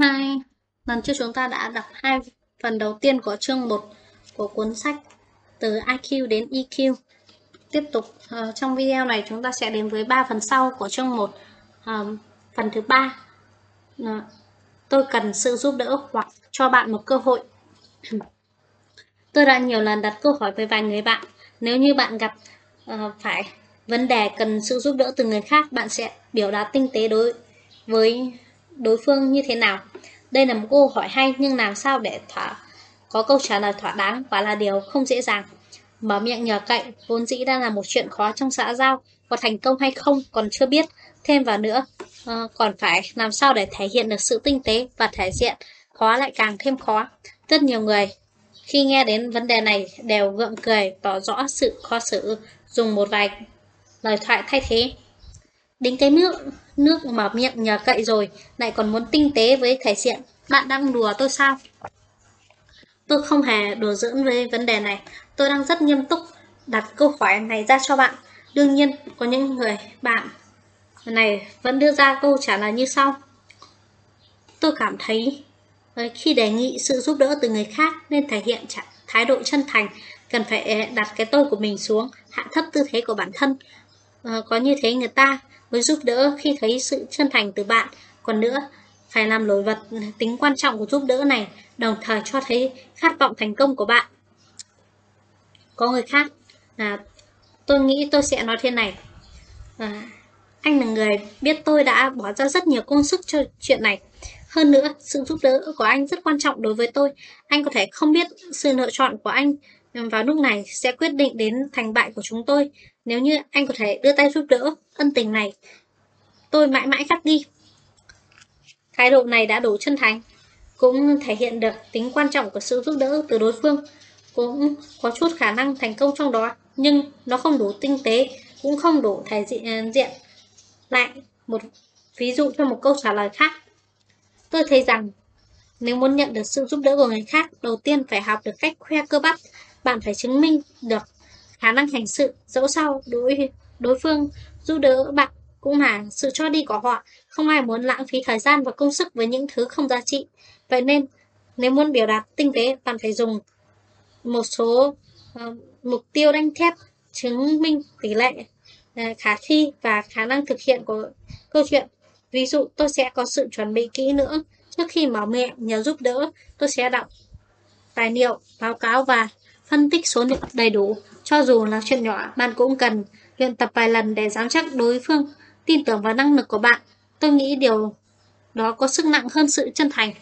Hai, lần trước chúng ta đã đọc hai phần đầu tiên của chương 1 của cuốn sách từ IQ đến EQ. Tiếp tục uh, trong video này chúng ta sẽ đến với ba phần sau của chương 1. Uh, ờ, phần thứ ba uh, tôi cần sự giúp đỡ hoặc cho bạn một cơ hội. tôi đã nhiều lần đặt câu hỏi với vài người bạn. Nếu như bạn gặp uh, phải vấn đề cần sự giúp đỡ từ người khác, bạn sẽ biểu đạt tinh tế đối với đối phương như thế nào? Đây là một câu hỏi hay nhưng làm sao để thỏa có câu trả lời thỏa đáng quả là điều không dễ dàng. Mở miệng nhờ cậy vốn dĩ đang là một chuyện khó trong xã giao, và thành công hay không còn chưa biết. Thêm vào nữa, uh, còn phải làm sao để thể hiện được sự tinh tế và thể diện, khó lại càng thêm khó. Rất nhiều người khi nghe đến vấn đề này đều gượng cười, tỏ rõ sự khó xử, dùng một vài lời thoại thay thế. Đến cái mức nước mà miệng nhờ cậy rồi, lại còn muốn tinh tế với thể diện. Bạn đang đùa tôi sao? Tôi không hề đùa giỡn với vấn đề này. Tôi đang rất nghiêm túc đặt câu hỏi này ra cho bạn. Đương nhiên, có những người bạn này vẫn đưa ra câu trả lời như sau. Tôi cảm thấy ờ, khi đề nghị sự giúp đỡ từ người khác nên thể hiện thái độ chân thành, cần phải đặt cái tôi của mình xuống, hạ thấp tư thế của bản thân. Ờ, có như thế người ta mới giúp đỡ khi thấy sự chân thành từ bạn. Còn nữa, phải làm nổi bật tính quan trọng của giúp đỡ này, đồng thời cho thấy khát vọng thành công của bạn. Có người khác, à, tôi nghĩ tôi sẽ nói thế này. À, anh là người biết tôi đã bỏ ra rất nhiều công sức cho chuyện này. Hơn nữa, sự giúp đỡ của anh rất quan trọng đối với tôi. Anh có thể không biết sự lựa chọn của anh vào lúc này sẽ quyết định đến thành bại của chúng tôi. Nếu như anh có thể đưa tay giúp đỡ, ân tình này tôi mãi mãi khắc ghi. Thái độ này đã đủ chân thành, cũng thể hiện được tính quan trọng của sự giúp đỡ từ đối phương, cũng có chút khả năng thành công trong đó, nhưng nó không đủ tinh tế, cũng không đủ thể diện. Ờ, diện. Lại một ví dụ cho một câu trả lời khác. Tôi thấy rằng nếu muốn nhận được sự giúp đỡ của người khác, đầu tiên phải học được cách khoe cơ bắp. Bạn phải chứng minh được khả năng hành sự, dẫu sao đối đối phương giúp đỡ bạn cũng là sự cho đi của họ. Không ai muốn lãng phí thời gian và công sức với những thứ không giá trị. Vậy nên, nếu muốn biểu đạt tinh tế, bạn phải dùng một số uh, mục tiêu đanh thép chứng minh tỷ lệ uh, khả thi và khả năng thực hiện của câu chuyện. Ví dụ, tôi sẽ có sự chuẩn bị kỹ nữa. Trước khi mở miệng nhờ giúp đỡ, tôi sẽ đọc tài liệu, báo cáo và phân tích số liệu đầy đủ. Cho dù là chuyện nhỏ, bạn cũng cần luyện tập vài lần để giám chắc đối phương tin tưởng vào năng lực của bạn. Tôi nghĩ điều đó có sức nặng hơn sự chân thành.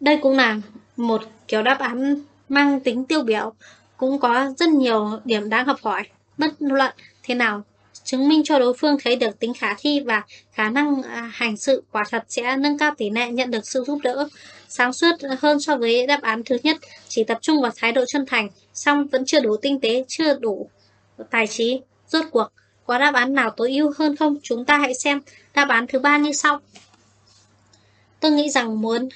Đây cũng là một kiểu đáp án mang tính tiêu biểu, cũng có rất nhiều điểm đáng học hỏi. Bất luận thế nào, chứng minh cho đối phương thấy được tính khả thi và khả năng à, hành sự quả thật sẽ nâng cao tỷ lệ nhận được sự giúp đỡ sáng suốt hơn so với đáp án thứ nhất chỉ tập trung vào thái độ chân thành song vẫn chưa đủ tinh tế chưa đủ tài trí rốt cuộc có đáp án nào tối ưu hơn không? Chúng ta hãy xem đáp án thứ ba như sau. Tôi nghĩ rằng muốn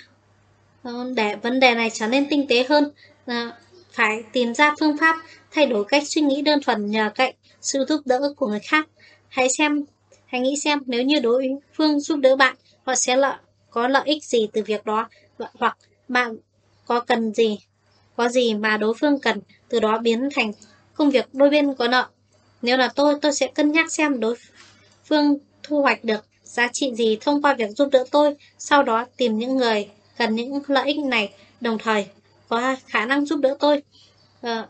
ờ, để vấn đề này trở nên tinh tế hơn ờ, phải tìm ra phương pháp thay đổi cách suy nghĩ đơn thuần nhờ cậy sự giúp đỡ của người khác. Hãy xem, hãy nghĩ xem nếu như đối phương giúp đỡ bạn, họ sẽ lợi có lợi ích gì từ việc đó Vâng, hoặc bạn có cần gì, có gì mà đối phương cần, từ đó biến thành công việc đôi bên có nợ nếu là tôi, tôi sẽ cân nhắc xem đối phương thu hoạch được giá trị gì thông qua việc giúp đỡ tôi, sau đó tìm những người cần những lợi ích này, đồng thời có khả năng giúp đỡ tôi. À,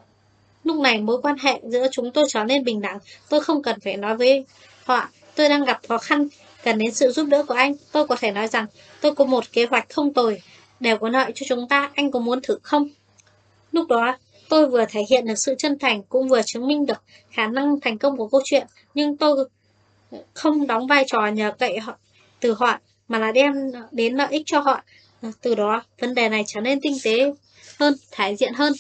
lúc này mối quan hệ giữa chúng tôi trở nên bình đẳng, tôi không cần phải nói với họ, tôi đang gặp khó khăn, cần đến sự giúp đỡ của anh. Tôi có thể nói rằng tôi có một kế hoạch không tồi, đều có lợi cho chúng ta, anh có muốn thử không? Lúc đó, Tôi vừa thể hiện được sự chân thành cũng vừa chứng minh được khả năng thành công của câu chuyện, nhưng tôi không đóng vai trò nhờ cậy họ từ họ mà là đem đến lợi ích cho họ. Từ đó, vấn đề này trở nên tinh tế hơn, thể diện hơn.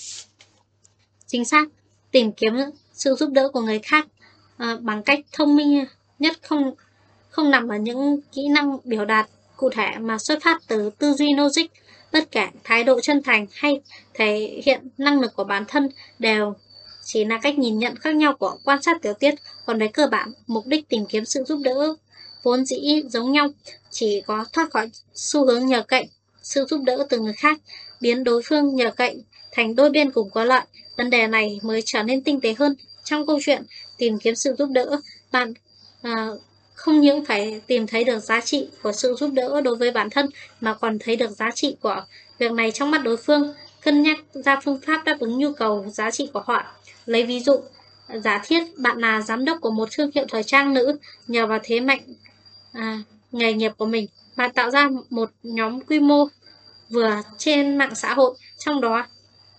Chính xác, tìm kiếm sự giúp đỡ của người khác à, bằng cách thông minh nhất không không nằm ở những kỹ năng biểu đạt cụ thể mà xuất phát từ tư duy logic Tất cả thái độ chân thành hay thể hiện năng lực của bản thân đều chỉ là cách nhìn nhận khác nhau của quan sát tiểu tiết, còn về cơ bản, mục đích tìm kiếm sự giúp đỡ vốn dĩ giống nhau, chỉ có thoát khỏi xu hướng nhờ cậy, sự giúp đỡ từ người khác, biến đối phương nhờ cậy thành đôi bên cùng có lợi. Vấn đề này mới trở nên tinh tế hơn. Trong câu chuyện tìm kiếm sự giúp đỡ, bạn à, không những phải tìm thấy được giá trị của sự giúp đỡ đối với bản thân mà còn thấy được giá trị của việc này trong mắt đối phương, cân nhắc ra phương pháp đáp ứng nhu cầu giá trị của họ. Lấy ví dụ, giả thiết bạn là giám đốc của một thương hiệu thời trang nữ nhờ vào thế mạnh à, nghề nghiệp của mình, bạn tạo ra một nhóm quy mô vừa trên mạng xã hội, trong đó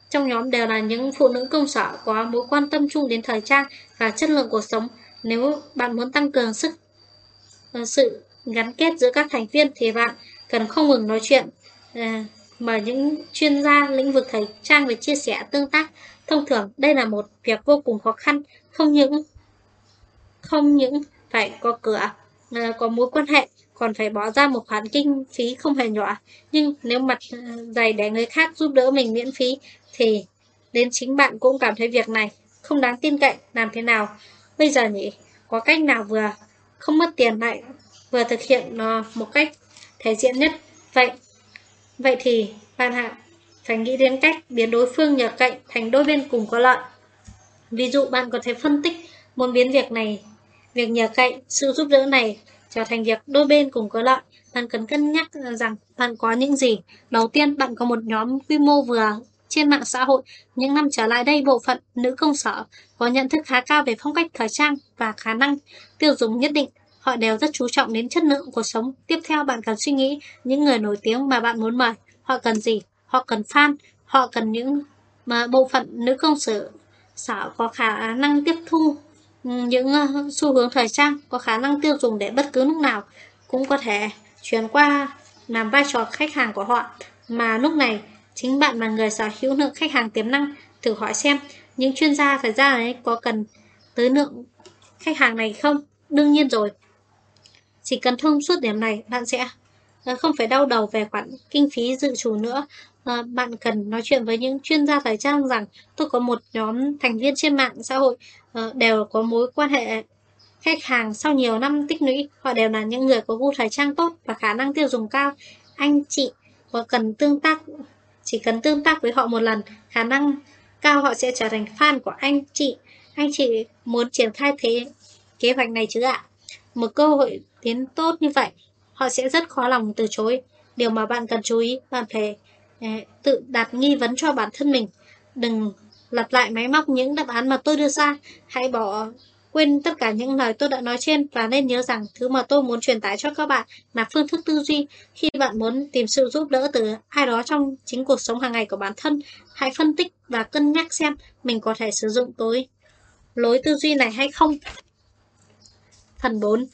trong nhóm đều là những phụ nữ công sở có mối quan tâm chung đến thời trang và chất lượng cuộc sống. Nếu bạn muốn tăng cường sức Ờ, sự gắn kết giữa các thành viên thì bạn cần không ngừng nói chuyện ờ, à, mời những chuyên gia lĩnh vực thời trang về chia sẻ tương tác. Thông thường đây là một việc vô cùng khó khăn, không những không những phải có cửa, ờ, có mối quan hệ còn phải bỏ ra một khoản kinh phí không hề nhỏ. Nhưng nếu mặt dày để người khác giúp đỡ mình miễn phí thì đến chính bạn cũng cảm thấy việc này không đáng tin cậy làm thế nào. Bây giờ nhỉ, có cách nào vừa không mất tiền lại vừa thực hiện nó một cách thể diện nhất. Vậy, vậy thì bạn hạ phải nghĩ đến cách biến đối phương nhờ cạnh thành đôi bên cùng có lợi. Ví dụ bạn có thể phân tích muốn biến việc này, việc nhờ cạnh sự giúp đỡ này trở thành việc đôi bên cùng có lợi, bạn cần cân nhắc rằng bạn có những gì. Đầu tiên, bạn có một nhóm quy mô vừa trên mạng xã hội. Những năm trở lại đây, bộ phận nữ công sở có nhận thức khá cao về phong cách thời trang và khả năng tiêu dùng nhất định. Họ đều rất chú trọng đến chất lượng cuộc sống. Tiếp theo, bạn cần suy nghĩ những người nổi tiếng mà bạn muốn mời. Họ cần gì? Họ cần fan. Họ cần những mà bộ phận nữ công sở sở có khả năng tiếp thu những xu hướng thời trang có khả năng tiêu dùng để bất cứ lúc nào cũng có thể chuyển qua làm vai trò khách hàng của họ mà lúc này chính bạn là người sở hữu lượng khách hàng tiềm năng thử hỏi xem những chuyên gia thời ra ấy có cần tới lượng khách hàng này không? Đương nhiên rồi. Chỉ cần thông suốt điểm này bạn sẽ ờ, không phải đau đầu về khoản kinh phí dự trù nữa. À, bạn cần nói chuyện với những chuyên gia thời trang rằng tôi có một nhóm thành viên trên mạng xã hội à, đều có mối quan hệ khách hàng sau nhiều năm tích lũy. Họ đều là những người có gu thời trang tốt và khả năng tiêu dùng cao. Anh chị có cần tương tác chỉ cần tương tác với họ một lần, khả năng cao họ sẽ trở thành fan của anh chị anh chị muốn triển khai thế kế hoạch này chứ ạ một cơ hội tiến tốt như vậy, họ sẽ rất khó lòng từ chối điều mà bạn cần chú ý, bạn phải ờ, tự đặt nghi vấn cho bản thân mình. Đừng lặp lại máy móc những đáp án mà tôi đưa ra. Hãy bỏ quên tất cả những lời tôi đã nói trên và nên nhớ rằng thứ mà tôi muốn truyền tải cho các bạn là phương thức tư duy. Khi bạn muốn tìm sự giúp đỡ từ ai đó trong chính cuộc sống hàng ngày của bản thân, hãy phân tích và cân nhắc xem mình có thể sử dụng tối lối tư duy này hay không. Phần 4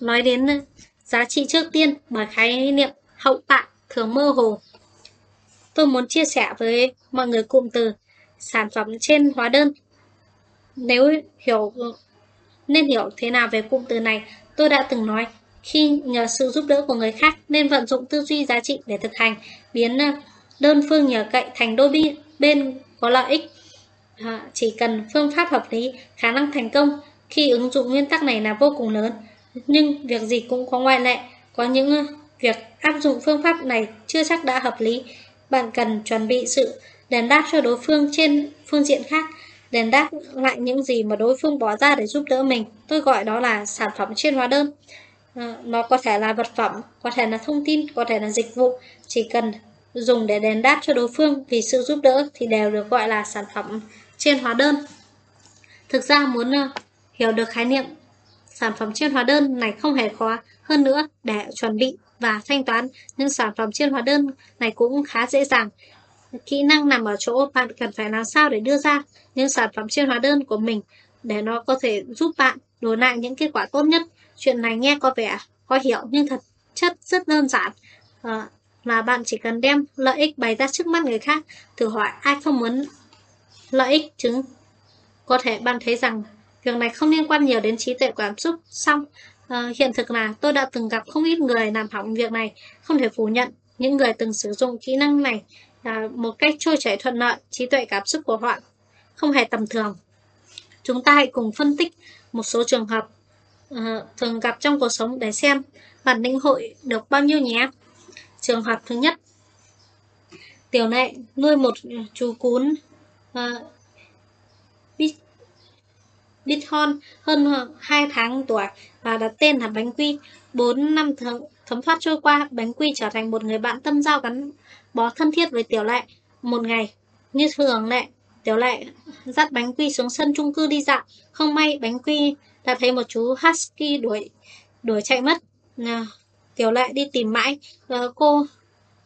Nói đến giá trị trước tiên bởi khái niệm hậu tạ thường mơ hồ. Tôi muốn chia sẻ với mọi người cụm từ sản phẩm trên hóa đơn. Nếu hiểu nên hiểu thế nào về cụm từ này, tôi đã từng nói khi nhờ sự giúp đỡ của người khác nên vận dụng tư duy giá trị để thực hành, biến ờ, đơn phương nhờ cậy thành đôi bên, bên có lợi ích. À, chỉ cần phương pháp hợp lý, khả năng thành công khi ứng dụng nguyên tắc này là vô cùng lớn. Nhưng việc gì cũng có ngoại lệ, có những ờ, Việc áp dụng phương pháp này chưa chắc đã hợp lý. Bạn cần chuẩn bị sự đền đáp cho đối phương trên phương diện khác. Đền đáp lại những gì mà đối phương bỏ ra để giúp đỡ mình. Tôi gọi đó là sản phẩm trên hóa đơn. À, nó có thể là vật phẩm, có thể là thông tin, có thể là dịch vụ. Chỉ cần dùng để đền đáp cho đối phương vì sự giúp đỡ thì đều được gọi là sản phẩm trên hóa đơn. Thực ra muốn ờ, hiểu được khái niệm sản phẩm trên hóa đơn này không hề khó hơn nữa để chuẩn bị và thanh toán những sản phẩm trên hóa đơn này cũng khá dễ dàng. Kỹ năng nằm ở chỗ bạn cần phải làm sao để đưa ra những sản phẩm trên hóa đơn của mình để nó có thể giúp bạn đổi lại những kết quả tốt nhất. Chuyện này nghe có vẻ khó hiểu nhưng thật chất rất đơn giản. Ờ, à, là bạn chỉ cần đem lợi ích bày ra trước mắt người khác, thử hỏi ai không muốn lợi ích chứng. Có thể bạn thấy rằng việc này không liên quan nhiều đến trí tuệ cảm xúc, xong À, hiện thực là tôi đã từng gặp không ít người làm hỏng việc này, không thể phủ nhận những người từng sử dụng kỹ năng này là một cách trôi chảy thuận lợi, trí tuệ cảm xúc của họ không hề tầm thường. Chúng ta hãy cùng phân tích một số trường hợp uh, thường gặp trong cuộc sống để xem bản lĩnh hội được bao nhiêu nhé. Trường hợp thứ nhất, Tiểu Lệ nuôi một chú cún uh, bít Bithon hơn 2 tháng tuổi và đặt tên là Bánh Quy. 4 năm thấm, thấm thoát trôi qua, Bánh Quy trở thành một người bạn tâm giao gắn bó thân thiết với Tiểu Lệ. Một ngày, như thường lệ, Tiểu Lệ dắt Bánh Quy xuống sân chung cư đi dạo. Không may Bánh Quy đã thấy một chú Husky đuổi đuổi chạy mất. Ờ, Tiểu Lệ đi tìm mãi, ờ, cô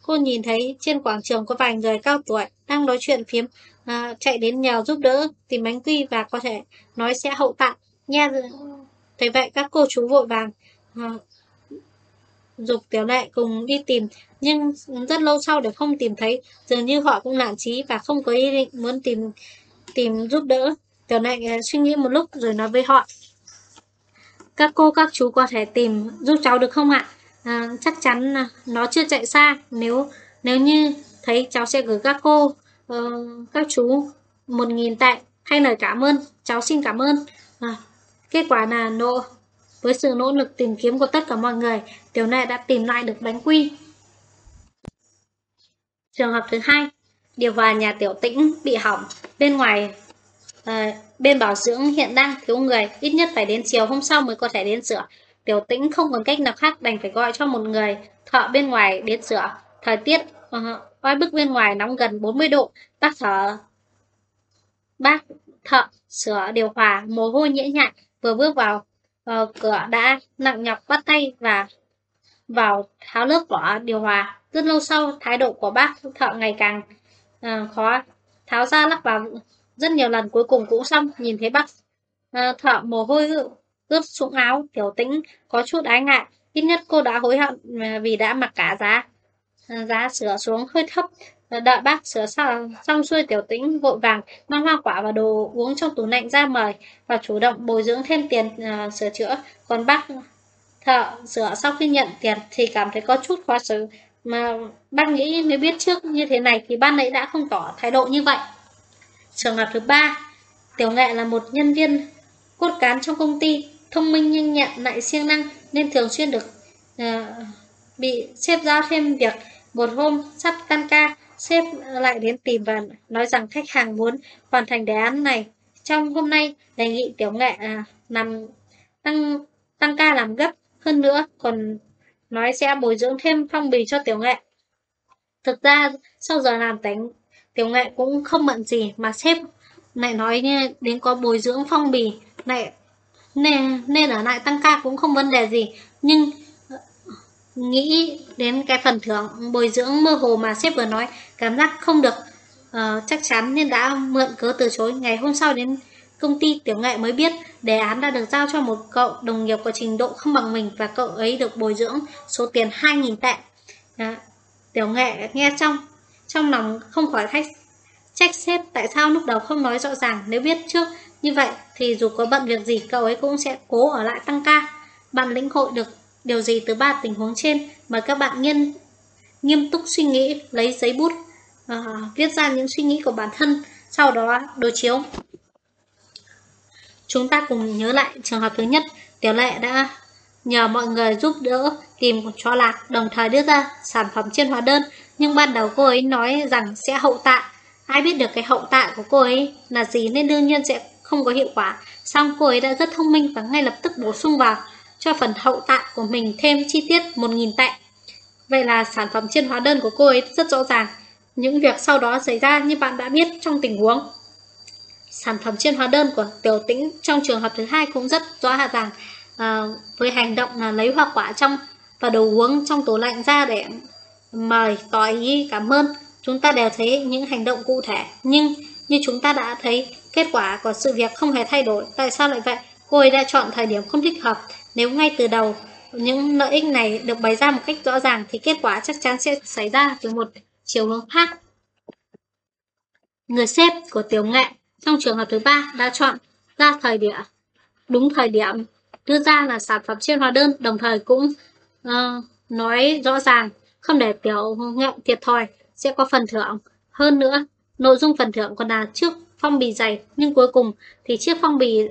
cô nhìn thấy trên quảng trường có vài người cao tuổi đang nói chuyện phiếm à, chạy đến nhờ giúp đỡ tìm bánh quy và có thể nói sẽ hậu tạng nghe thấy vậy các cô chú vội vàng à, dục tiểu lệ cùng đi tìm nhưng rất lâu sau để không tìm thấy dường như họ cũng nản trí và không có ý định muốn tìm tìm giúp đỡ. Tiểu lệ ờ, suy nghĩ một lúc rồi nói với họ các cô các chú có thể tìm giúp cháu được không ạ? À, chắc chắn nó chưa chạy xa. Nếu nếu như thấy cháu sẽ gửi các cô uh, các chú một nghìn tệ hay lời cảm ơn cháu xin cảm ơn. À, kết quả là nộ với sự nỗ lực tìm kiếm của tất cả mọi người tiểu này đã tìm lại được bánh quy. Trường hợp thứ hai điều hòa nhà tiểu tĩnh bị hỏng. Bên ngoài à, bên bảo dưỡng hiện đang thiếu người ít nhất phải đến chiều hôm sau mới có thể đến sửa. Tiểu tĩnh không còn cách nào khác đành phải gọi cho một người thợ bên ngoài đến sửa. Thời tiết uh, oi bức bên ngoài nóng gần 40 độ. Bác thở bác thợ sửa điều hòa mồ hôi nhễ nhại. Vừa bước vào uh, cửa đã nặng nhọc bắt tay và vào tháo lớp vỏ điều hòa. Rất lâu sau thái độ của bác thợ ngày càng uh, khó tháo ra lắp vào. Rất nhiều lần cuối cùng cũng xong nhìn thấy bác uh, thợ mồ hôi ướt sũng áo tiểu tĩnh có chút ái ngại. Ít nhất cô đã hối hận à, vì đã mặc cả giá giá sửa xuống hơi thấp. Đợi bác sửa xong, xong xuôi tiểu tĩnh vội vàng mang hoa quả và đồ uống trong tủ lạnh ra mời và chủ động bồi dưỡng thêm tiền uh, sửa chữa. Còn bác thợ rửa sau khi nhận tiền thì cảm thấy có chút khó xử. Mà bác nghĩ nếu biết trước như thế này thì ban nãy đã không tỏ thái độ như vậy. Trường hợp thứ ba tiểu nghệ là một nhân viên cốt cán trong công ty thông minh nhanh nhẹn lại siêng năng nên thường xuyên được uh, bị xếp giao thêm việc một hôm sắp tan ca, sếp lại đến tìm và nói rằng khách hàng muốn hoàn thành đề án này. Trong hôm nay, đề nghị tiểu nghệ à, uh, làm tăng tăng ca làm gấp hơn nữa, còn nói sẽ bồi dưỡng thêm phong bì cho tiểu nghệ. Thực ra, sau giờ làm tính, tiểu nghệ cũng không bận gì mà sếp lại nói như đến có bồi dưỡng phong bì lại nên nên ở lại tăng ca cũng không vấn đề gì nhưng ờ, nghĩ đến cái phần thưởng bồi dưỡng mơ hồ mà sếp vừa nói cảm giác không được uh, chắc chắn nên đã mượn cớ từ chối ngày hôm sau đến công ty tiểu nghệ mới biết đề án đã được giao cho một cậu đồng nghiệp có trình độ không bằng mình và cậu ấy được bồi dưỡng số tiền 2.000 tệ. À, tiểu nghệ nghe trong trong lòng không khỏi thách trách sếp tại sao lúc đầu không nói rõ ràng. Nếu biết trước như vậy thì dù có bận việc gì cậu ấy cũng sẽ cố ở lại tăng ca. Bạn lĩnh hội được điều gì từ ba tình huống trên mà các bạn nghiên nghiêm túc suy nghĩ lấy giấy bút uh, viết ra những suy nghĩ của bản thân sau đó đối chiếu chúng ta cùng nhớ lại trường hợp thứ nhất tiểu lệ đã nhờ mọi người giúp đỡ tìm cho lạc, đồng thời đưa ra sản phẩm trên hóa đơn nhưng ban đầu cô ấy nói rằng sẽ hậu tạ ai biết được cái hậu tạ của cô ấy là gì nên đương nhiên sẽ không có hiệu quả xong cô ấy đã rất thông minh và ngay lập tức bổ sung vào cho phần hậu tạ của mình thêm chi tiết 1.000 tệ. Vậy là sản phẩm trên hóa đơn của cô ấy rất rõ ràng. Những việc sau đó xảy ra như bạn đã biết trong tình huống. Sản phẩm trên hóa đơn của tiểu tĩnh trong trường hợp thứ hai cũng rất rõ ràng à, với hành động là lấy hoa quả trong và đồ uống trong tủ lạnh ra để mời tỏ ý cảm ơn. Chúng ta đều thấy những hành động cụ thể, nhưng như chúng ta đã thấy kết quả của sự việc không hề thay đổi. Tại sao lại vậy? Cô ấy đã chọn thời điểm không thích hợp nếu ngay từ đầu những lợi ích này được bày ra một cách rõ ràng thì kết quả chắc chắn sẽ xảy ra từ một chiều hướng khác. Người xếp của tiểu nghệ trong trường hợp thứ ba đã chọn ra thời điểm đúng thời điểm đưa ra là sản phẩm trên hóa đơn đồng thời cũng uh, nói rõ ràng không để tiểu ngẹn thiệt thòi sẽ có phần thưởng hơn nữa nội dung phần thưởng còn là trước phong bì dày nhưng cuối cùng thì chiếc phong bì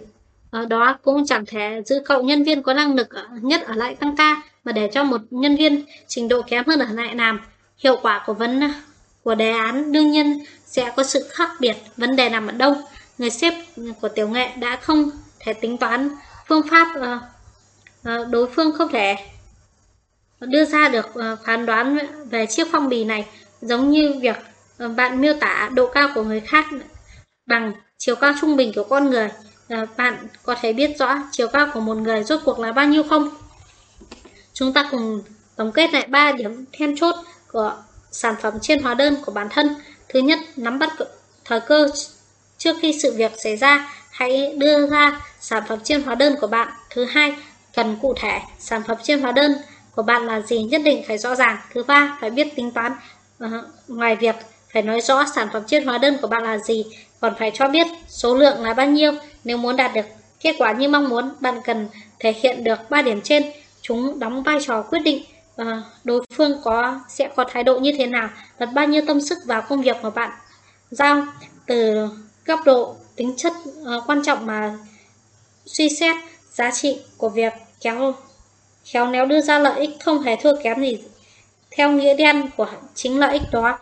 ờ, đó cũng chẳng thể giữ cậu nhân viên có năng lực nhất ở lại tăng ca mà để cho một nhân viên trình độ kém hơn ở lại làm. Hiệu quả của vấn của đề án đương nhiên sẽ có sự khác biệt. Vấn đề nằm ở đâu? Người sếp của tiểu nghệ đã không thể tính toán phương pháp ờ, ờ, đối phương không thể đưa ra được ờ, phán đoán về chiếc phong bì này, giống như việc bạn miêu tả độ cao của người khác bằng chiều cao trung bình của con người bạn có thể biết rõ chiều cao của một người rốt cuộc là bao nhiêu không chúng ta cùng tổng kết lại ba điểm then chốt của sản phẩm trên hóa đơn của bản thân. Thứ nhất nắm bắt thời cơ trước khi sự việc xảy ra. Hãy đưa ra sản phẩm trên hóa đơn của bạn. Thứ hai cần cụ thể sản phẩm trên hóa đơn của bạn là gì nhất định phải rõ ràng. Thứ ba phải biết tính toán uh, ngoài việc phải nói rõ sản phẩm trên hóa đơn của bạn là gì. Còn phải cho biết số lượng là bao nhiêu. Nếu muốn đạt được kết quả như mong muốn bạn cần thể hiện được ba điểm trên. Chúng đóng vai trò quyết định uh, đối phương có sẽ có thái độ như thế nào? Đặt bao nhiêu tâm sức vào công việc của bạn giao? Từ góc độ tính chất uh, quan trọng mà suy xét giá trị của việc kéo khéo léo đưa ra lợi ích không hề thua kém gì theo nghĩa đen của chính lợi ích đó.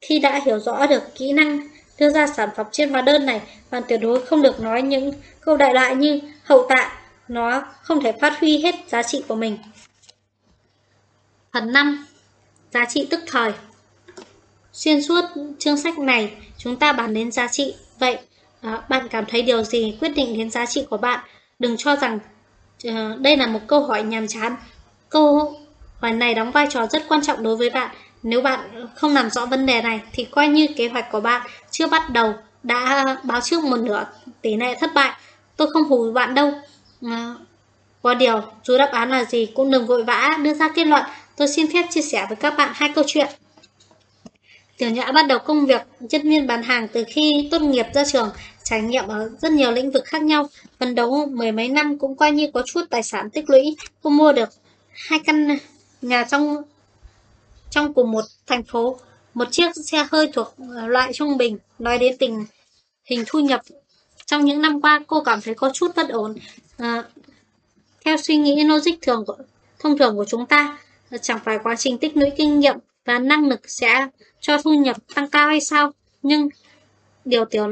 Khi đã hiểu rõ được kỹ năng đưa ra sản phẩm trên hóa đơn này bạn tuyệt đối không được nói những câu đại loại như hậu tạ nó không thể phát huy hết giá trị của mình phần 5 giá trị tức thời. Xuyên suốt chương sách này chúng ta bàn đến giá trị. Vậy à, bạn cảm thấy điều gì quyết định đến giá trị của bạn? Đừng cho rằng à, đây là một câu hỏi nhàm chán. Câu hỏi này đóng vai trò rất quan trọng đối với bạn. Nếu bạn không làm rõ vấn đề này thì coi như kế hoạch của bạn chưa bắt đầu đã báo trước một nửa tỷ lệ thất bại. Tôi không hù bạn đâu. À, có điều dù đáp án là gì cũng đừng vội vã đưa ra kết luận tôi xin phép chia sẻ với các bạn hai câu chuyện Tiểu Nhã bắt đầu công việc nhân viên bán hàng từ khi tốt nghiệp ra trường, trải nghiệm ở rất nhiều lĩnh vực khác nhau. Phấn đấu mười mấy năm cũng coi như có chút tài sản tích lũy. Cô mua được hai căn nhà trong trong cùng một thành phố. Một chiếc xe hơi thuộc ờ, loại trung bình. Nói đến tình hình thu nhập trong những năm qua cô cảm thấy có chút bất ổn. À, theo suy nghĩ logic thường của, thông thường của chúng ta, chẳng phải quá trình tích lũy kinh nghiệm và năng lực sẽ cho thu nhập tăng cao hay sao? Nhưng điều Tiểu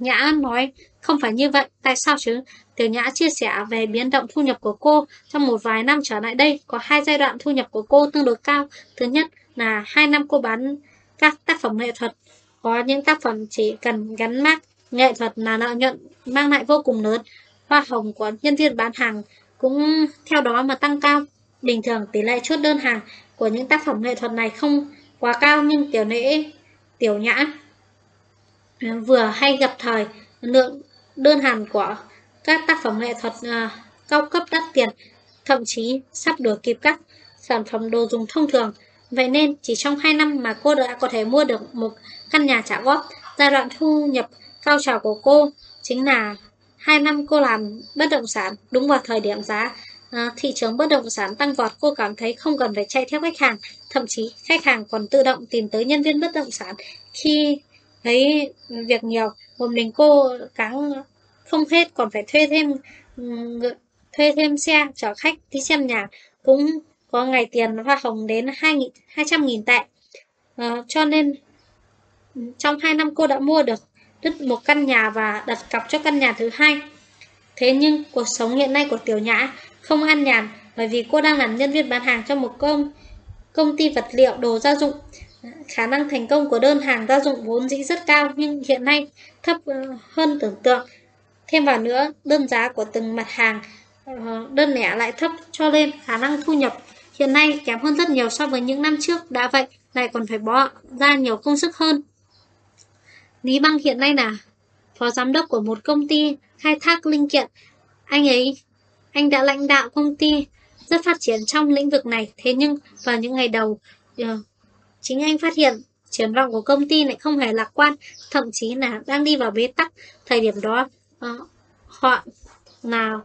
Nhã nói không phải như vậy. Tại sao chứ? Tiểu Nhã chia sẻ về biến động thu nhập của cô trong một vài năm trở lại đây. Có hai giai đoạn thu nhập của cô tương đối cao. Thứ nhất là hai năm cô bán các tác phẩm nghệ thuật. Có những tác phẩm chỉ cần gắn mác nghệ thuật là lợi nhuận mang lại vô cùng lớn. Hoa hồng của nhân viên bán hàng cũng theo đó mà tăng cao. Bình thường tỷ lệ chốt đơn hàng của những tác phẩm nghệ thuật này không quá cao nhưng tiểu lễ tiểu nhã à, vừa hay gặp thời lượng đơn hàng của các tác phẩm nghệ thuật uh, cao cấp đắt tiền thậm chí sắp đuổi kịp các sản phẩm đồ dùng thông thường. Vậy nên chỉ trong 2 năm mà cô đã có thể mua được một căn nhà trả góp giai đoạn thu nhập cao trào của cô chính là hai năm cô làm bất động sản đúng vào thời điểm giá à, thị trường bất động sản tăng vọt cô cảm thấy không cần phải chạy theo khách hàng. Thậm chí khách hàng còn tự động tìm tới nhân viên bất động sản. Khi thấy việc nhiều một mình cô cáng không hết còn phải thuê thêm thuê thêm xe chở khách đi xem nhà. Cũng có ngày tiền hoa hồng đến 200.000 tệ. À, cho nên trong 2 năm cô đã mua được đứt một căn nhà và đặt cọc cho căn nhà thứ hai. Thế nhưng cuộc sống hiện nay của tiểu nhã không an nhàn bởi vì cô đang làm nhân viên bán hàng cho một công công ty vật liệu đồ gia dụng. Khả năng thành công của đơn hàng gia dụng vốn dĩ rất cao nhưng hiện nay thấp ờ, hơn tưởng tượng. Thêm vào nữa, đơn giá của từng mặt hàng ờ, đơn lẻ lại thấp cho nên khả năng thu nhập hiện nay kém hơn rất nhiều so với những năm trước. Đã vậy, lại còn phải bỏ ra nhiều công sức hơn. Lý Băng hiện nay là phó giám đốc của một công ty khai thác linh kiện. Anh ấy anh đã lãnh đạo công ty rất phát triển trong lĩnh vực này, thế nhưng vào những ngày đầu, ờ, chính anh phát hiện triển vọng của công ty lại không hề lạc quan, thậm chí là đang đi vào bế tắc. Thời điểm đó, ờ, họ là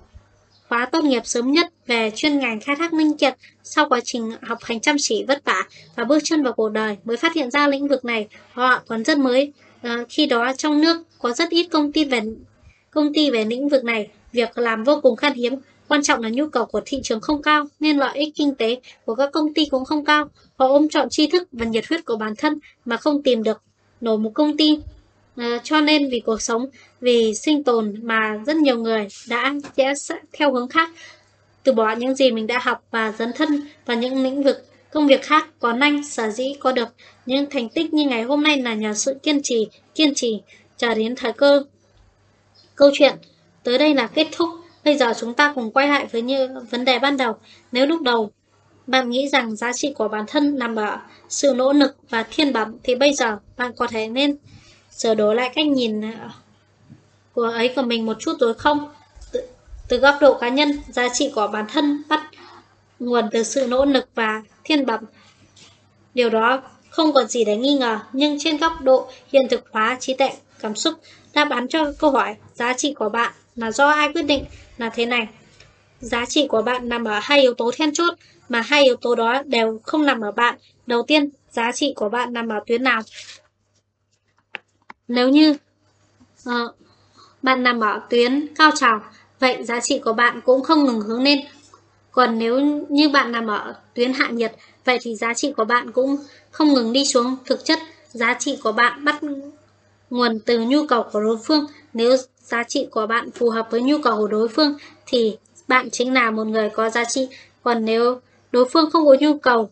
khóa tốt nghiệp sớm nhất về chuyên ngành khai thác linh kiện sau quá trình học hành chăm chỉ vất vả và bước chân vào cuộc đời mới phát hiện ra lĩnh vực này họ còn rất mới. Ờ, khi đó trong nước có rất ít công ty về công ty về lĩnh vực này, việc làm vô cùng khan hiếm. Quan trọng là nhu cầu của thị trường không cao, nên lợi ích kinh tế của các công ty cũng không cao. Họ ôm chọn tri thức và nhiệt huyết của bản thân mà không tìm được nổi một công ty. À, cho nên vì cuộc sống, vì sinh tồn mà rất nhiều người đã sẽ theo hướng khác, từ bỏ những gì mình đã học và dấn thân vào những lĩnh vực công việc khác có nhanh sở dĩ có được những thành tích như ngày hôm nay là nhờ sự kiên trì kiên trì chờ đến thời cơ câu chuyện tới đây là kết thúc bây giờ chúng ta cùng quay lại với như vấn đề ban đầu nếu lúc đầu bạn nghĩ rằng giá trị của bản thân nằm ở sự nỗ lực và thiên bẩm thì bây giờ bạn có thể nên sửa đổi lại cách nhìn ờ, của ấy của mình một chút rồi không từ, từ góc độ cá nhân giá trị của bản thân bắt nguồn từ sự nỗ lực và thiên bẩm. Điều đó không còn gì để nghi ngờ, nhưng trên góc độ hiện thực hóa trí tuệ cảm xúc, đáp án cho câu hỏi giá trị của bạn là do ai quyết định là thế này. Giá trị của bạn nằm ở hai yếu tố then chốt, mà hai yếu tố đó đều không nằm ở bạn. Đầu tiên, giá trị của bạn nằm ở tuyến nào? Nếu như uh, bạn nằm ở tuyến cao trào, vậy giá trị của bạn cũng không ngừng hướng lên còn nếu như bạn nằm ở tuyến hạ nhiệt, vậy thì giá trị của bạn cũng không ngừng đi xuống. Thực chất, giá trị của bạn bắt nguồn từ nhu cầu của đối phương. Nếu giá trị của bạn phù hợp với nhu cầu của đối phương thì bạn chính là một người có giá trị. Còn nếu đối phương không có nhu cầu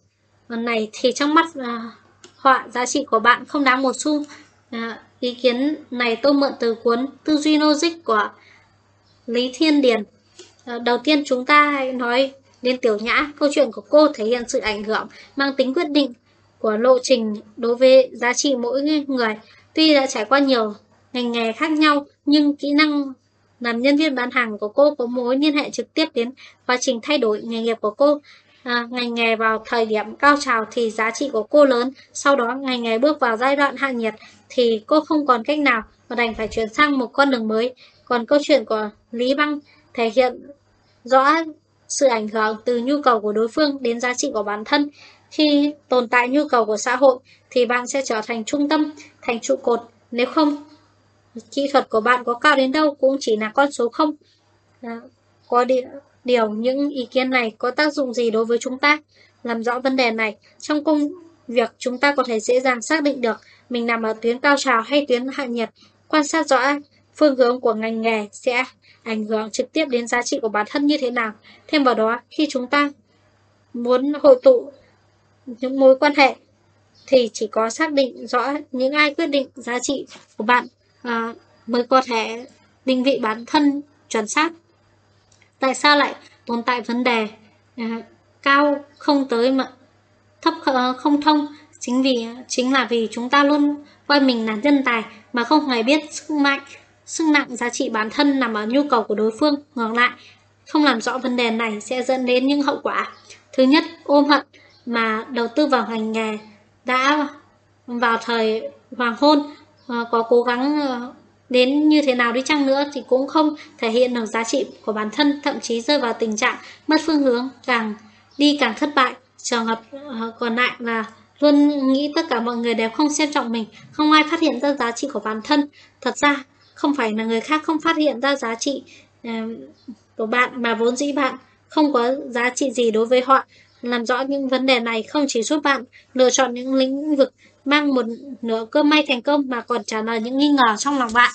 này thì trong mắt à, họ giá trị của bạn không đáng một xu. À, ý kiến này tôi mượn từ cuốn Tư duy logic của Lý Thiên Điền. À, đầu tiên chúng ta hãy nói đến Tiểu Nhã. Câu chuyện của cô thể hiện sự ảnh hưởng mang tính quyết định của lộ trình đối với giá trị mỗi người. Tuy đã trải qua nhiều ngành nghề khác nhau, nhưng kỹ năng làm nhân viên bán hàng của cô có mối liên hệ trực tiếp đến quá trình thay đổi nghề nghiệp của cô. À, ngành nghề vào thời điểm cao trào thì giá trị của cô lớn, sau đó ngành nghề bước vào giai đoạn hạ nhiệt thì cô không còn cách nào mà đành phải chuyển sang một con đường mới. Còn câu chuyện của Lý Băng thể hiện rõ sự ảnh hưởng từ nhu cầu của đối phương đến giá trị của bản thân. Khi tồn tại nhu cầu của xã hội thì bạn sẽ trở thành trung tâm, thành trụ cột. Nếu không, kỹ thuật của bạn có cao đến đâu cũng chỉ là con số không. À, có điều, điều những ý kiến này có tác dụng gì đối với chúng ta? Làm rõ vấn đề này, trong công việc chúng ta có thể dễ dàng xác định được mình nằm ở tuyến cao trào hay tuyến hạ nhiệt. Quan sát rõ phương hướng của ngành nghề sẽ ảnh hưởng trực tiếp đến giá trị của bản thân như thế nào. Thêm vào đó, khi chúng ta muốn hội tụ những mối quan hệ thì chỉ có xác định rõ những ai quyết định giá trị của bạn à, mới có thể định vị bản thân chuẩn xác. Tại sao lại tồn tại vấn đề à, cao không tới mà thấp ờ, không thông? Chính vì chính là vì chúng ta luôn coi mình là nhân tài mà không hề biết sức mạnh Sức nặng giá trị bản thân nằm ở nhu cầu của đối phương, ngược lại, không làm rõ vấn đề này sẽ dẫn đến những hậu quả. Thứ nhất, ôm hận mà đầu tư vào ngành nghề đã vào thời hoàng hôn Ờ, có cố gắng ờ, đến như thế nào đi chăng nữa thì cũng không thể hiện được giá trị của bản thân, thậm chí rơi vào tình trạng mất phương hướng, càng đi càng thất bại. Trường hợp ờ, còn lại là luôn nghĩ tất cả mọi người đều không xem trọng mình, không ai phát hiện ra giá trị của bản thân. Thật ra, không phải là người khác không phát hiện ra giá trị của bạn mà vốn dĩ bạn không có giá trị gì đối với họ. Làm rõ những vấn đề này không chỉ giúp bạn lựa chọn những lĩnh vực mang một nửa cơ may thành công mà còn trả lời những nghi ngờ trong lòng bạn.